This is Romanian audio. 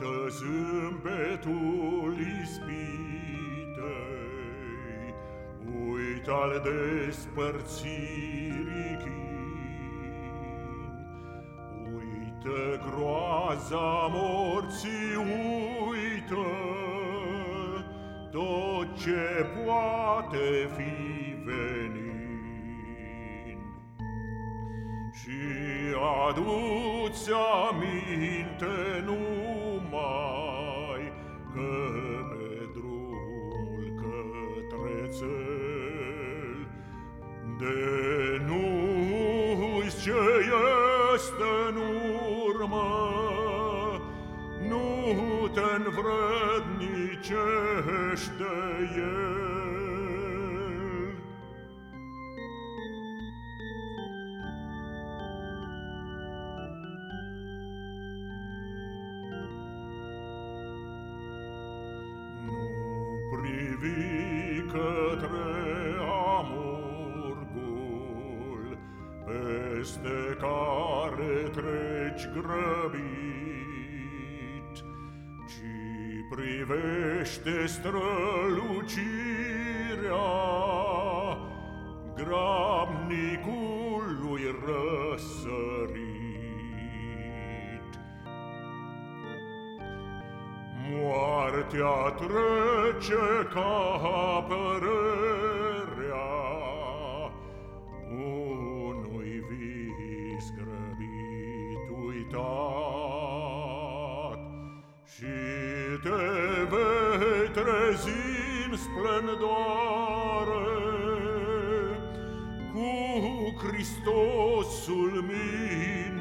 Uită zâmbetul ispitei, Uită al despărțirii chin, Uită groaza morții, uită Tot ce poate fi venin. Și adu-ți aminte numai țel De nu uiți ce este în urmă Nu te învrednicești de el privi către amurgul peste care treci grăbit, ci privește strălucirea grabnicului răsărit. Moartea trece ca părerea unui vis grăbit uitat. Și te vei trezi în splendoare cu Hristosul min